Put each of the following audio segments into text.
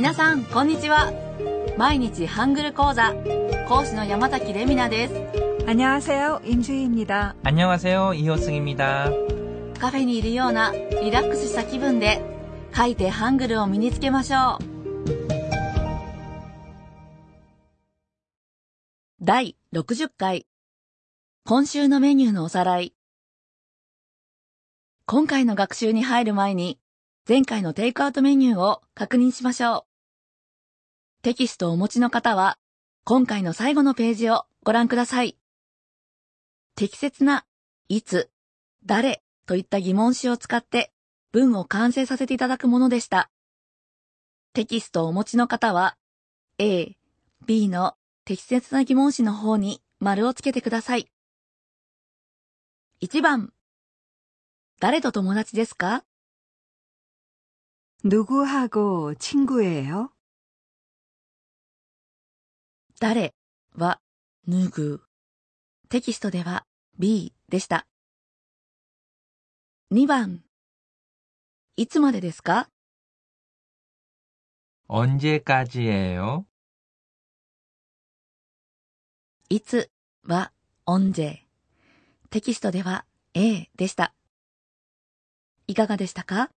皆さん、こんにちは。毎日ハングル講座、講師の山崎レミナです。 안녕하세요. 임주희입니다. 안녕하세요. 이호승입니다. カフェにいるようなリラックスした気分で、書いてハングルを身につけましょう。第60回。今週のメニューのおさらい。今回の学習に入る前に、前回のテイクアウトメニューを確認しましょう。 テキストをお持ちの方は、今回の最後のページをご覧ください。適切な、いつ、誰といった疑問詞を使って文を完成させていただくものでした。テキストをお持ちの方は、A、B の適切な疑問詞の方に丸をつけてください。1番、誰と友達ですか 누구하고 친구예요? 誰は、ぬぐ。テキストでは B でした。2番、いつまでですか 언제까지예요? いつは 언제。テキストでは A でした。いかがでしたか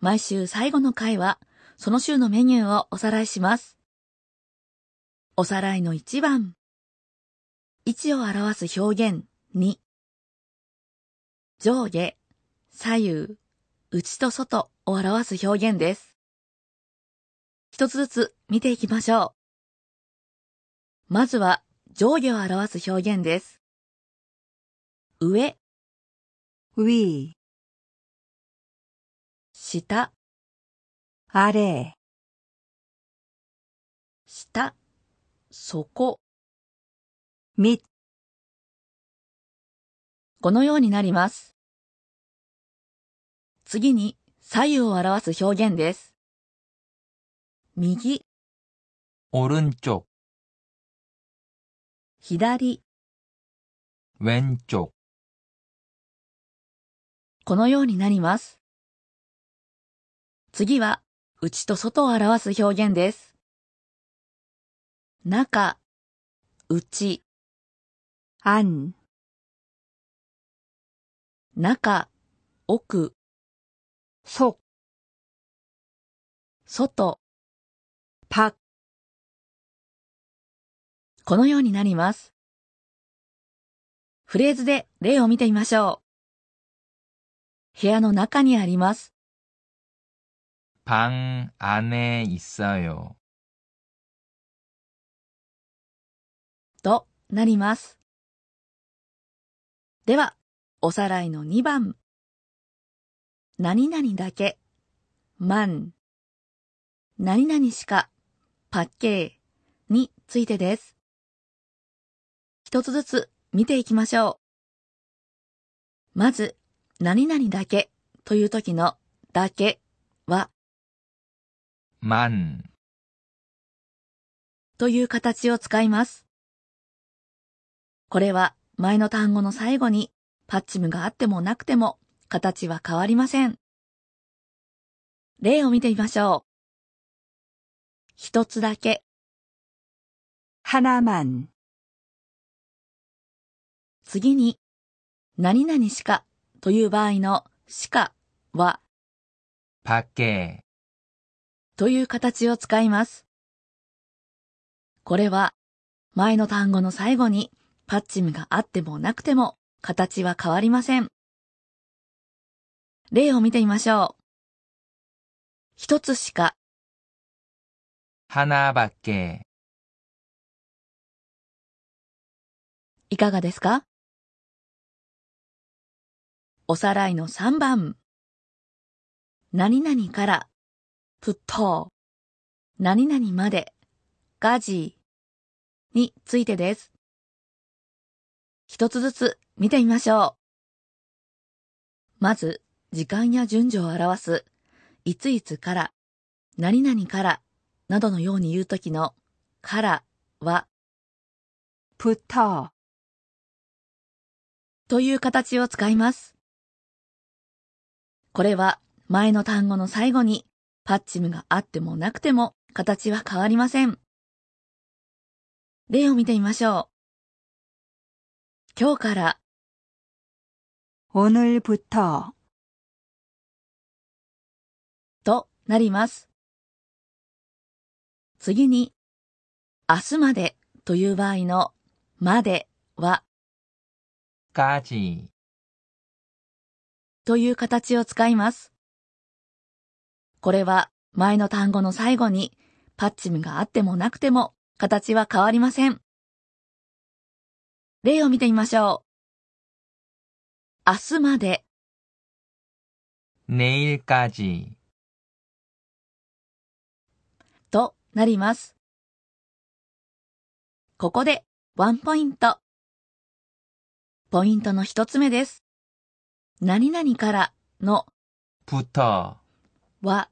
毎週最後の回は、 その週のメニューをおさらいします。おさらいの1番。位置を表す表現2。上下、左右、内と外を表す表現です。一つずつ見ていきましょう。まずは上下を表す表現です。上、 위, 下、아래, 下、底。 밑, このようになります。次に左右を表す表現です。右、 오른쪽, 左、 왼쪽, このようになります。次は 内と外を表す表現です。中、内、ん。中、奥、そ。外、パ。このようになります。フレーズで例を見てみましょう。部屋の中にあります。 방 안에 있어요. となります。では、おさらいの2番。何々だけ、man、何々しか、パッケーについてです。一つずつ見ていきましょう。まず、何々だけという時のだけは という形を使います。これは前の単語の最後にパッチムがあってもなくても形は変わりません。例を見てみましょう。一つだけ。はまん。次に、何々しかという場合のしかは、パッケー。という形を使います。これは、前の単語の最後にパッチムがあってもなくても形は変わりません。例を見てみましょう。一つしか。花ばけ。いかがですか？おさらいの3番。何々から 부터何々まで。ガジについてです。一つずつ見てみましょう。まず、時間や順序を表す、いついつから、何々から。などのように言うときの、からは、プターという形を使います。これは前の単語の最後に。パッチムがあってもなくても形は変わりません。例を見てみましょう。今日から、 오늘부터 となります。次に、明日までという場合のまでは 까지, という形を使います。 これは前の単語の最後にパッチムがあってもなくても形は変わりません。例を見てみましょう。明日まで 내일까지, となります。ここでワンポイント。ポイントの一つ目です。何々からの 부터, は、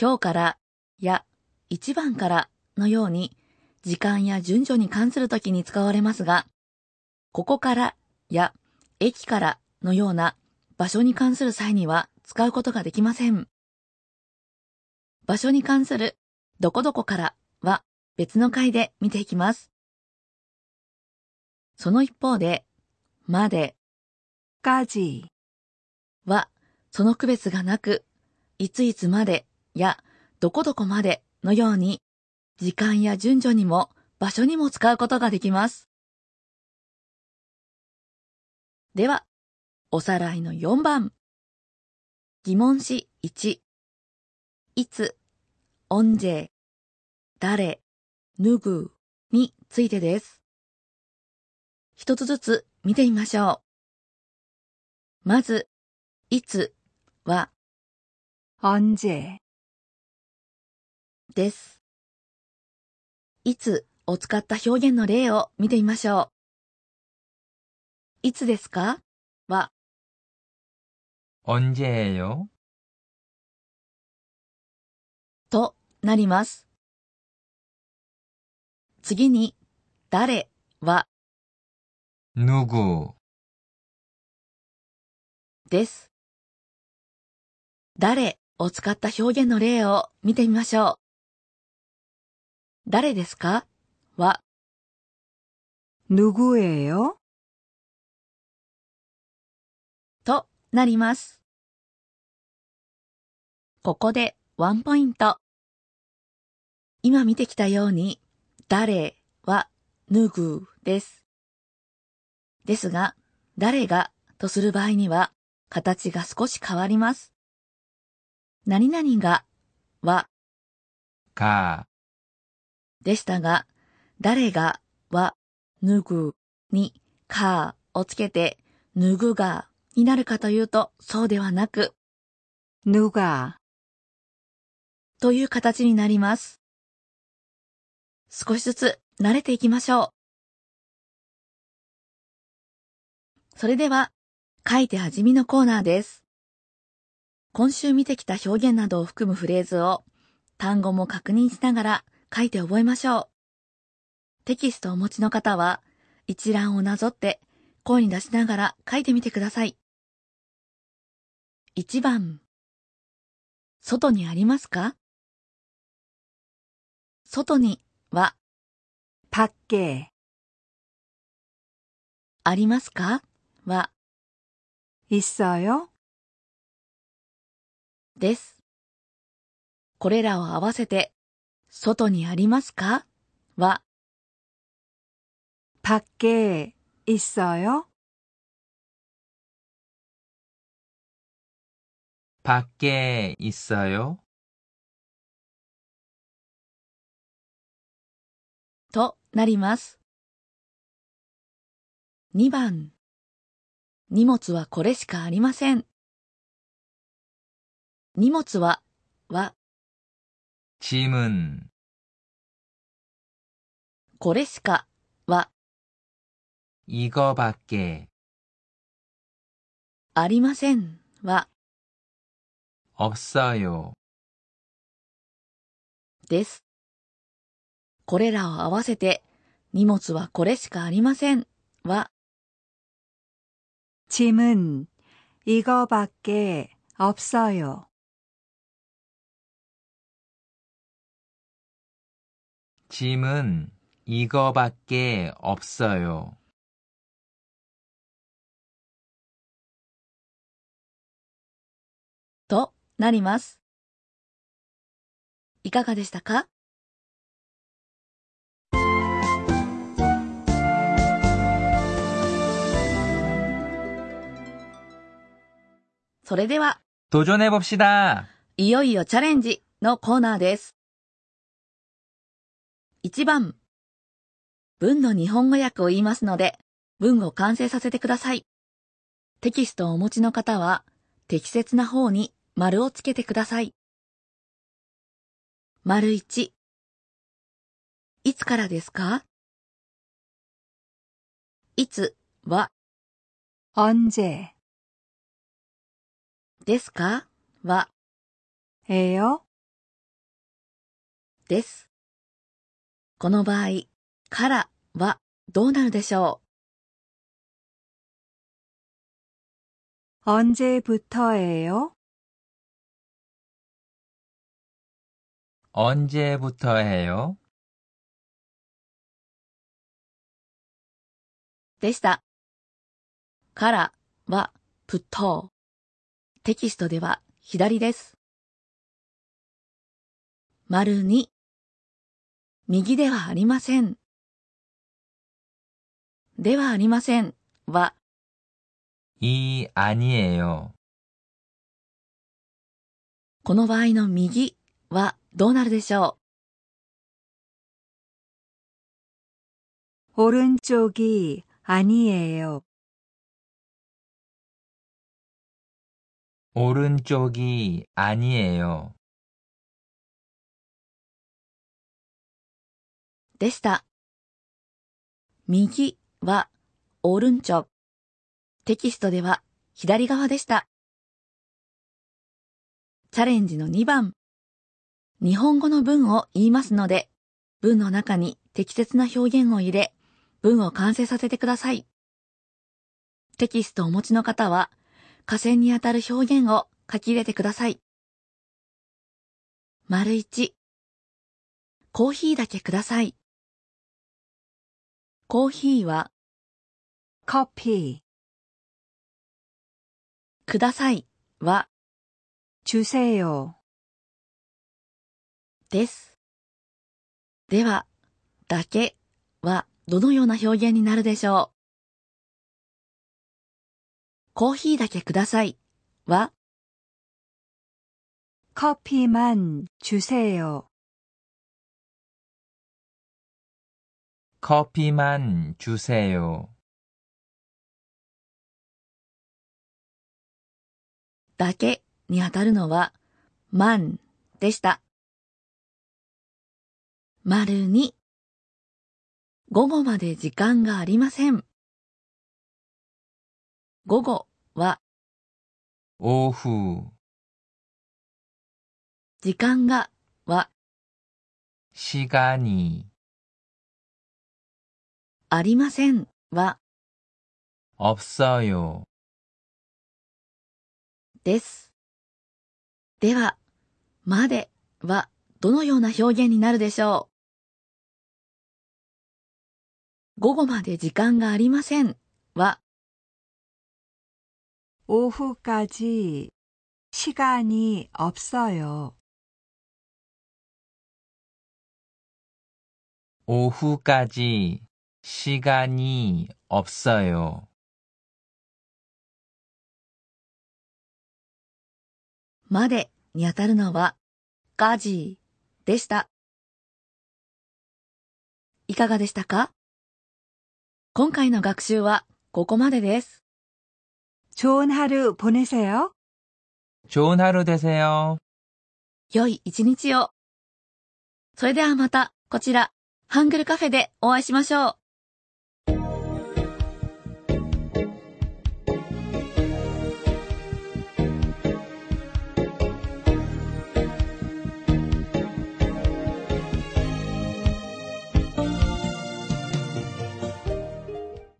今日からや一番からのように時間や順序に関するときに使われますが、ここからや駅からのような場所に関する際には使うことができません。場所に関するどこどこからは別の回で見ていきます。その一方で、まで까지は、その区別がなく、いついつまでやどこどこまでのように、時間や順序にも場所にも使うことができます。では、おさらいの4番。疑問詞1。いつ、おんじえ、誰、ぬぐについてです。一つずつ見てみましょう。まず、いつは、おんじえです。いつを使った表現の例を見てみましょう。いつですかは 언제예요? となります。次に、誰は 누구, です。誰を使った表現の例を見てみましょう。 誰ですかは 누구예요? となります。ここでワンポイント。今見てきたように、誰はぬぐです。ですが、誰がとする場合には、形が少し変わります。何々がは 가, でしたが、誰がはぬぐにかをつけて、ぬぐがになるかというと、そうではなく、누가という形になります。少しずつ慣れていきましょう。それでは、書いて味見のコーナーです。今週見てきた表現などを含むフレーズを単語も確認しながら書いて覚えましょう。テキストをお持ちの方は、一覧をなぞって声に出しながら書いてみてください。1番外にありますか？外には、パッケー。ありますか？は、いっそよ。です。これらを合わせて外にありますかは 밖에 있어요? 밖에 있어요? となります。2番。荷物はこれしかありません。荷物は、は、 짐은 これしか、は、 이거밖에 ありません。は、 없어요. です。これらを合わせて、荷物はこれしかありません。は、 짐은 이거밖에 없어요. 짐은 이거밖에 없어요. となります。いかがでしたかそれでは、 도전해봅시다. いよいよチャレンジのコーナーです。 1番。文の日本語訳を言いますので、文を完成させてください。テキストをお持ちの方は、適切な方に丸をつけてください。丸1。いつからですか？いつは、언 제、 ですか？は、えよ。です。この場合、からはどうなるでしょ 언제부터예요? 언제부터 해요? うでした。からは、プットテキストでは左です。丸2 右ではありません。ではありませんは、 이 아니에요. この場合の右はどうなるでしょ 오른쪽이 아니에요. 오른쪽이 아니에요. でした。右は、オルンチョ。テキストでは左側でした。チャレンジの2番。日本語の文を言いますので、文の中に適切な表現を入れ、文を完成させてください。テキストをお持ちの方は、下線にあたる表現を書き入れてください。丸1。コーヒーだけください。コーヒーは、 커피, くださいは、 주세요. です。では、だけはどのような表現になるでしょうコーヒーだけくださいは、 커피만 주세요. 커피만 주세요. だけにあたるのは、man でした。丸に、午後まで時間がありません。午後は、 오후, 時間がは、 시간이 ありませんは、 없어요. です。では、まではどのような表現になるでしょう午後まで時間がありませんは、 오후까지 시간이 없어요. 오후까지 시간이 없어요. までにあたるのは、ガジーでした。いかがでしたか今回の学習はここまでです。 좋은 하루 보내세요. 좋은 하루 되세요. 良い一日を。それではまた、こちら、ハングルカフェでお会いしましょう。